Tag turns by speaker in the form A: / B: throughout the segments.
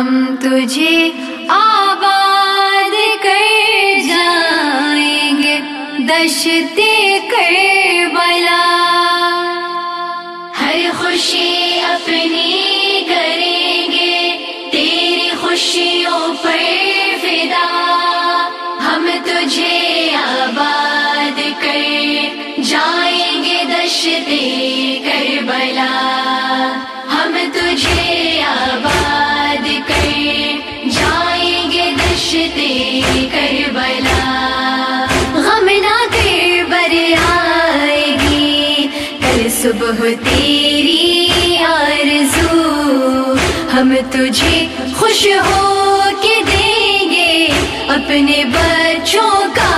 A: ہم تجھے آباد کر جائیں گے دشتے کربلا۔ ہر خوشی اپنی کریں گے، تیری خوشیوں پر فدا۔ ہم تجھے آباد کر جائیں گے دشتے کربلا۔ ہم تجھے آباد صبح تیری آرزو ہم تجھے خوش ہو کے دیں گے اپنے بچوں کا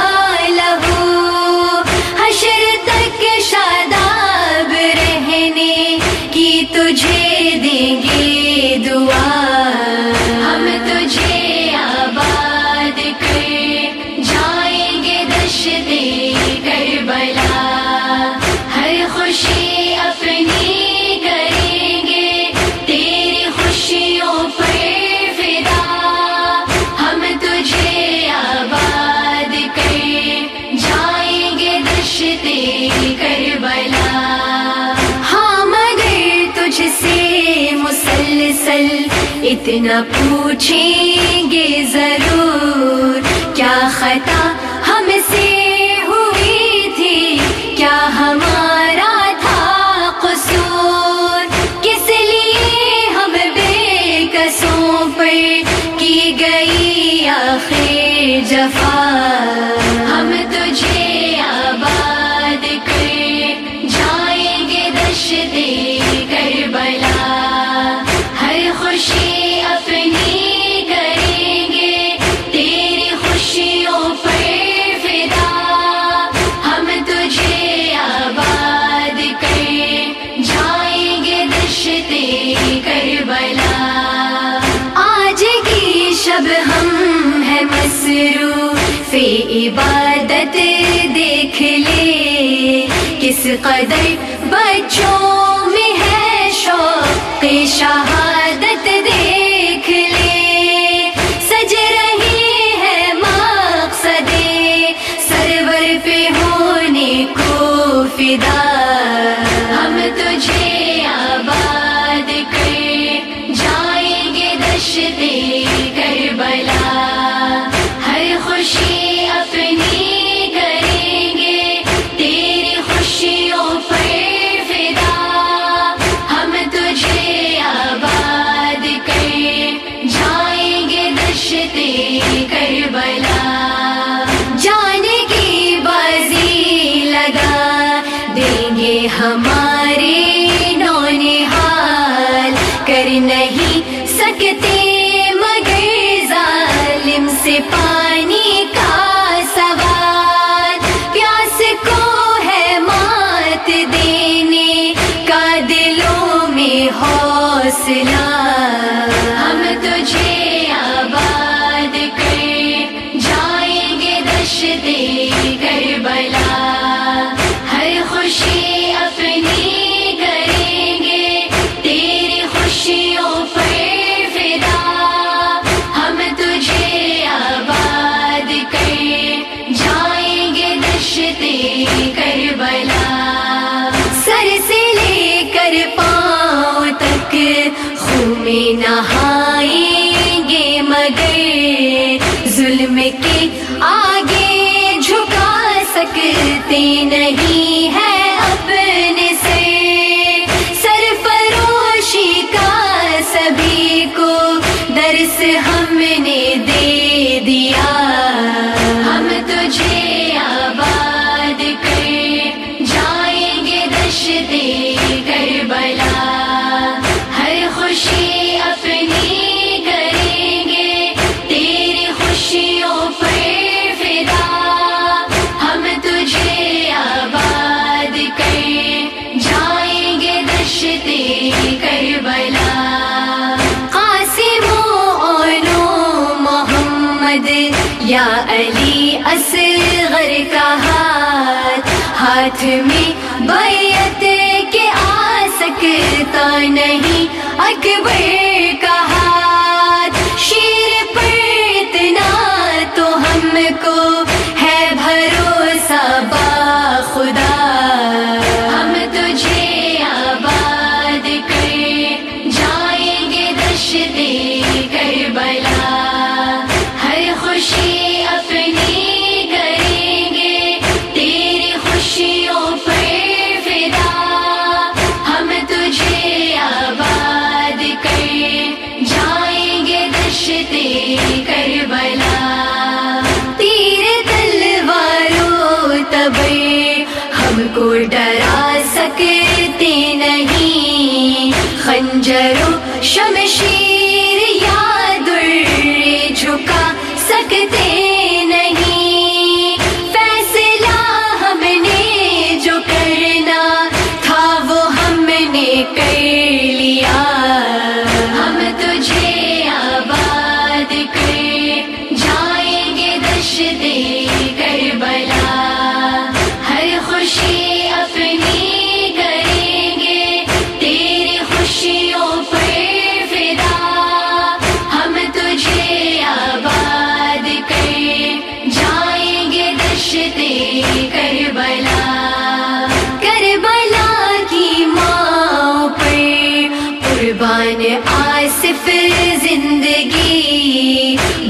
A: اتنا پوچھیں گے ضرور، کیا خطا ہم سے ہوئی تھی؟ کیا ہمارا تھا قصور؟ کس لیے ہم بے قصوں پر کی گئی آخر جفا؟ ہم تجھے آباد کر جائیں گے دشتے گے کربلا۔ آج کی شب ہم ہے مصروف عبادت دیکھ لے کس قدر بچوں کر نہیں سکتے، مگر ظالم سے پانی کا سوال۔ پیاس کو ہے مات دینے کا دلوں میں حوصلہ۔ ہم تجھے نبی کو درس ہم نے محمد، یا علی اصغر کا ہاتھ ہاتھ میں بیعت کے آ سکتا نہیں، اکبر کا ہاتھ۔ شیر پر اتنا تو ہم کو ہے بھروسہ با خدا۔ ہم تجھے آباد کر جائیں گے دشتے کربلا۔ City.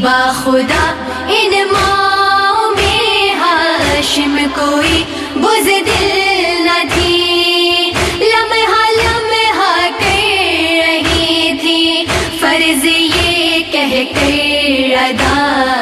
A: با خدا ان ماں میں ہاشم کوئی بزدل نہ تھی لمحہ لمحہ کر رہی تھی، فرض یہ کہہ کر ادا